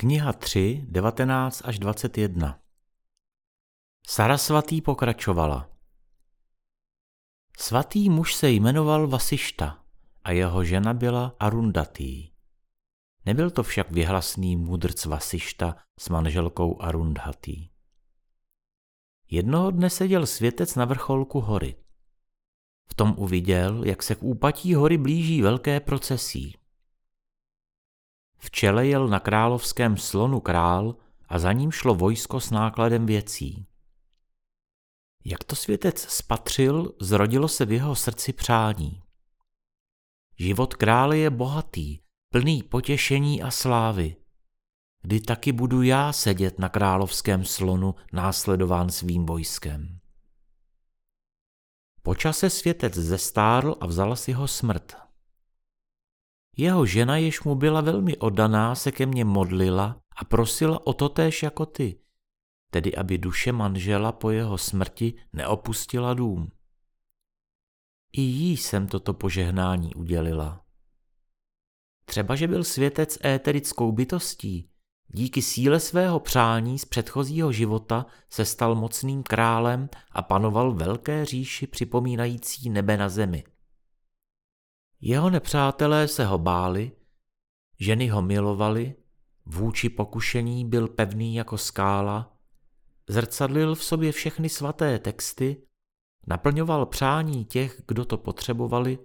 Kniha 3, 19 až 21 Sarasvatý pokračovala. Svatý muž se jmenoval Vasišta a jeho žena byla Arundatý. Nebyl to však vyhlasný mudrc Vasišta s manželkou Arundhatý. Jednoho dne seděl světec na vrcholku hory. V tom uviděl, jak se k úpatí hory blíží velké procesí. V čele jel na královském slonu král a za ním šlo vojsko s nákladem věcí. Jak to světec spatřil, zrodilo se v jeho srdci přání. Život krále je bohatý, plný potěšení a slávy. Kdy taky budu já sedět na královském slonu následován svým vojskem. Počase světec zestárl a vzala si ho smrt. Jeho žena, jež mu byla velmi oddaná, se ke mně modlila a prosila o to též jako ty, tedy aby duše manžela po jeho smrti neopustila dům. I jí jsem toto požehnání udělila. Třeba, že byl světec éterickou bytostí, díky síle svého přání z předchozího života se stal mocným králem a panoval velké říši připomínající nebe na zemi. Jeho nepřátelé se ho báli, ženy ho milovali, vůči pokušení byl pevný jako skála, zrcadlil v sobě všechny svaté texty, naplňoval přání těch, kdo to potřebovali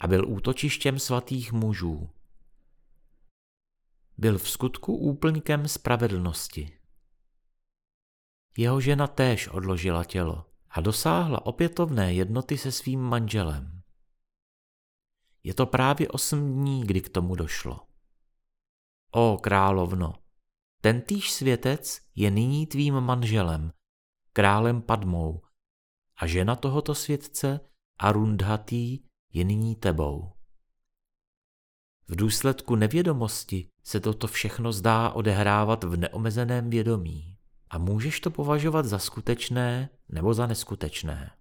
a byl útočištěm svatých mužů. Byl v skutku úplníkem spravedlnosti. Jeho žena též odložila tělo a dosáhla opětovné jednoty se svým manželem. Je to právě osm dní, kdy k tomu došlo. O královno, ten týž světec je nyní tvým manželem, králem Padmou, a žena tohoto světce, Arundhatý, je nyní tebou. V důsledku nevědomosti se toto všechno zdá odehrávat v neomezeném vědomí a můžeš to považovat za skutečné nebo za neskutečné.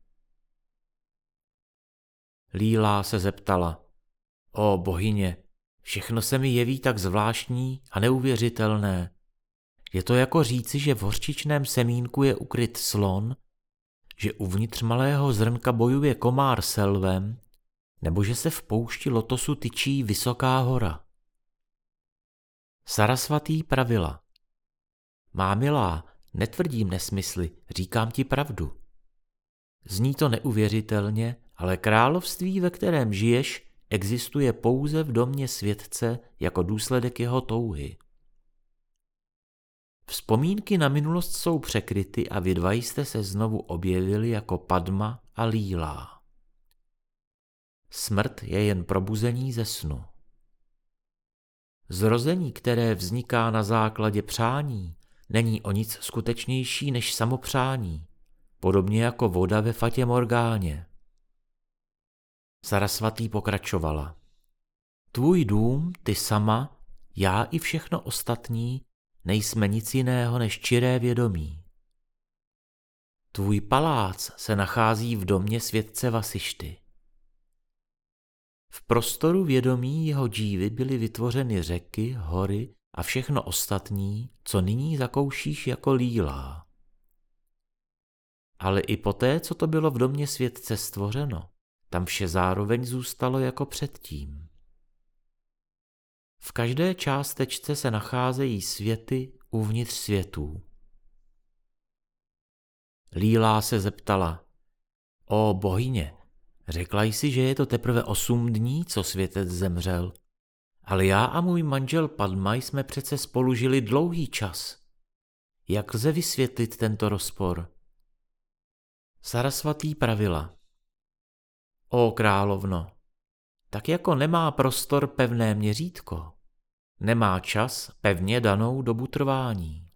Lílá se zeptala, O bohyně, všechno se mi jeví tak zvláštní a neuvěřitelné. Je to jako říci, že v hořčičném semínku je ukryt slon, že uvnitř malého zrnka bojuje komár s lvem, nebo že se v poušti lotosu tyčí vysoká hora. Sarasvatý pravila. Má milá, netvrdím nesmysly, říkám ti pravdu. Zní to neuvěřitelně, ale království, ve kterém žiješ, existuje pouze v domě světce jako důsledek jeho touhy. Vzpomínky na minulost jsou překryty a vy dva jste se znovu objevili jako Padma a Lílá. Smrt je jen probuzení ze snu. Zrození, které vzniká na základě přání, není o nic skutečnější než samopřání, podobně jako voda ve Fatě Morgáně. Sarasvatý pokračovala. Tvůj dům, ty sama, já i všechno ostatní nejsme nic jiného než čiré vědomí. Tvůj palác se nachází v domě světce Vasišty. V prostoru vědomí jeho dívy byly vytvořeny řeky, hory a všechno ostatní, co nyní zakoušíš jako lílá. Ale i poté, co to bylo v domě světce stvořeno, tam vše zároveň zůstalo jako předtím. V každé částečce se nacházejí světy uvnitř světů. Lílá se zeptala, o bohyně, řekla jsi, že je to teprve osm dní, co světec zemřel, ale já a můj manžel Padma jsme přece spolu žili dlouhý čas. Jak lze vysvětlit tento rozpor? Sarasvatý pravila. O královno, tak jako nemá prostor pevné měřítko, nemá čas pevně danou dobu trvání.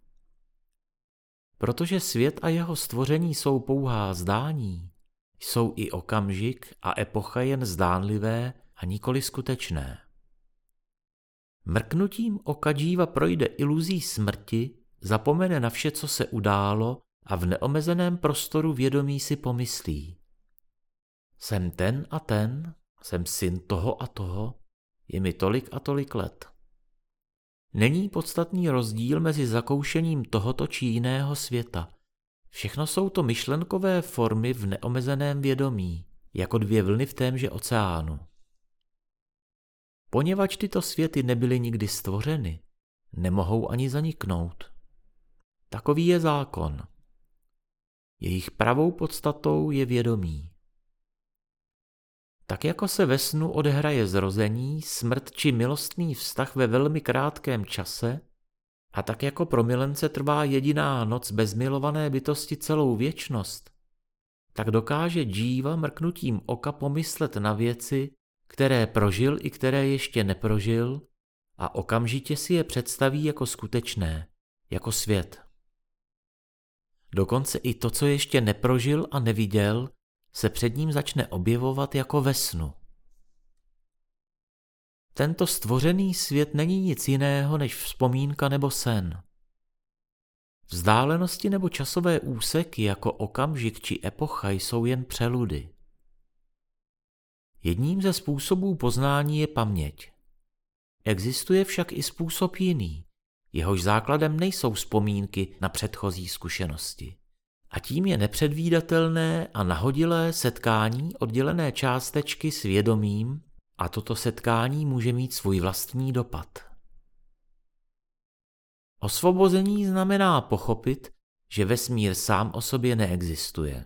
Protože svět a jeho stvoření jsou pouhá zdání, jsou i okamžik a epocha jen zdánlivé a nikoli skutečné. Mrknutím oka díva projde iluzí smrti, zapomene na vše, co se událo a v neomezeném prostoru vědomí si pomyslí. Jsem ten a ten, jsem syn toho a toho, je mi tolik a tolik let. Není podstatný rozdíl mezi zakoušením tohoto či jiného světa. Všechno jsou to myšlenkové formy v neomezeném vědomí, jako dvě vlny v témže oceánu. Poněvadž tyto světy nebyly nikdy stvořeny, nemohou ani zaniknout. Takový je zákon. Jejich pravou podstatou je vědomí. Tak jako se ve snu odehraje zrození, smrt či milostný vztah ve velmi krátkém čase, a tak jako pro milence trvá jediná noc bezmilované bytosti celou věčnost, tak dokáže džíva mrknutím oka pomyslet na věci, které prožil i které ještě neprožil a okamžitě si je představí jako skutečné, jako svět. Dokonce i to, co ještě neprožil a neviděl, se před ním začne objevovat jako ve snu. Tento stvořený svět není nic jiného než vzpomínka nebo sen. Vzdálenosti nebo časové úseky jako okamžik či epocha jsou jen přeludy. Jedním ze způsobů poznání je paměť. Existuje však i způsob jiný, jehož základem nejsou vzpomínky na předchozí zkušenosti. A tím je nepředvídatelné a nahodilé setkání oddělené částečky s vědomím a toto setkání může mít svůj vlastní dopad. Osvobození znamená pochopit, že vesmír sám o sobě neexistuje.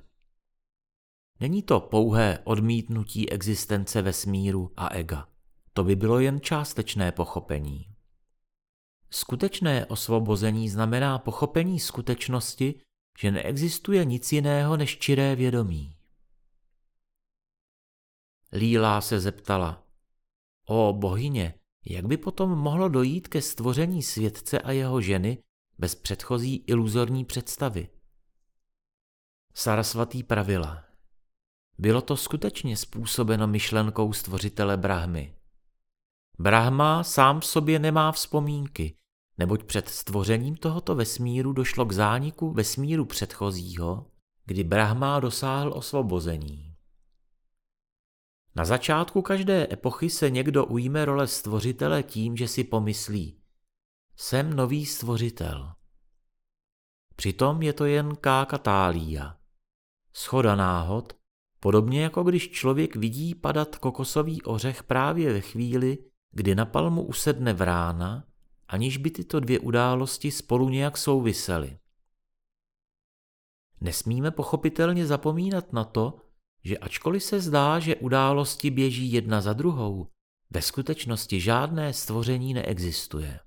Není to pouhé odmítnutí existence vesmíru a ega. To by bylo jen částečné pochopení. Skutečné osvobození znamená pochopení skutečnosti, že neexistuje nic jiného než čiré vědomí. Lílá se zeptala, o bohyně, jak by potom mohlo dojít ke stvoření světce a jeho ženy bez předchozí iluzorní představy? Sarasvatý pravila. Bylo to skutečně způsobeno myšlenkou stvořitele Brahmy. Brahma sám v sobě nemá vzpomínky, neboť před stvořením tohoto vesmíru došlo k zániku vesmíru předchozího, kdy Brahma dosáhl osvobození. Na začátku každé epochy se někdo ujme role stvořitele tím, že si pomyslí Jsem nový stvořitel. Přitom je to jen kákatália. Schoda náhod, podobně jako když člověk vidí padat kokosový ořech právě ve chvíli, kdy na palmu usedne vrána, aniž by tyto dvě události spolu nějak souvisely. Nesmíme pochopitelně zapomínat na to, že ačkoliv se zdá, že události běží jedna za druhou, ve skutečnosti žádné stvoření neexistuje.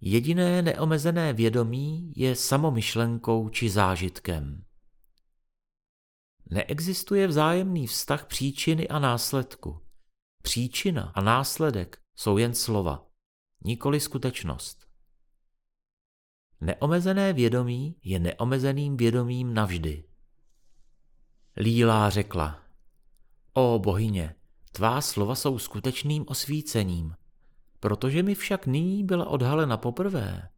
Jediné neomezené vědomí je samomyšlenkou či zážitkem. Neexistuje vzájemný vztah příčiny a následku. Příčina a následek jsou jen slova, nikoli skutečnost. Neomezené vědomí je neomezeným vědomím navždy. Lílá řekla, o bohyně, tvá slova jsou skutečným osvícením, protože mi však nyní byla odhalena poprvé.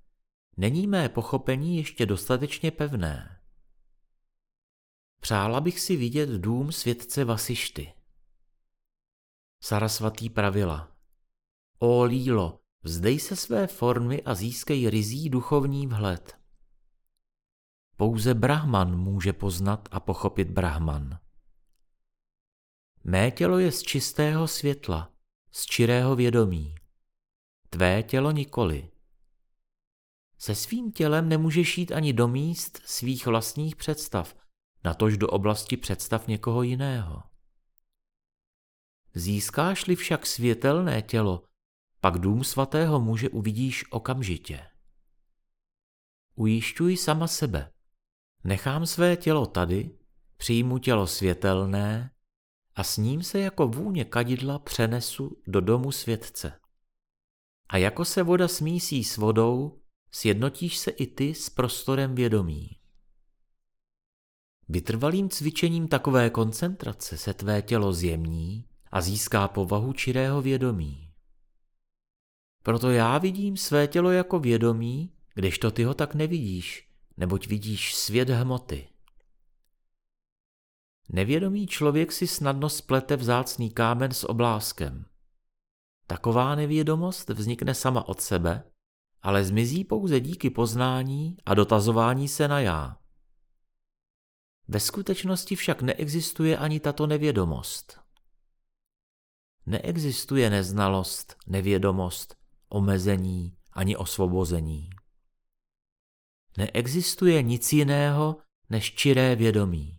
Není mé pochopení ještě dostatečně pevné. Přála bych si vidět dům světce Vasišty. Sarasvatý pravila. O Lílo, vzdej se své formy a získej rizí duchovní vhled. Pouze Brahman může poznat a pochopit Brahman. Mé tělo je z čistého světla, z čirého vědomí. Tvé tělo nikoli. Se svým tělem nemůžeš jít ani do míst svých vlastních představ, natož do oblasti představ někoho jiného. Získáš-li však světelné tělo, pak dům svatého muže uvidíš okamžitě. Ujišťuj sama sebe. Nechám své tělo tady, přijmu tělo světelné a s ním se jako vůně kadidla přenesu do domu světce. A jako se voda smísí s vodou, sjednotíš se i ty s prostorem vědomí. Vytrvalým cvičením takové koncentrace se tvé tělo zjemní a získá povahu čirého vědomí. Proto já vidím své tělo jako vědomí, kdežto ty ho tak nevidíš, neboť vidíš svět hmoty. Nevědomý člověk si snadno splete vzácný kámen s obláskem. Taková nevědomost vznikne sama od sebe, ale zmizí pouze díky poznání a dotazování se na já. Ve skutečnosti však neexistuje ani tato nevědomost. Neexistuje neznalost, nevědomost, omezení ani osvobození. Neexistuje nic jiného než čiré vědomí.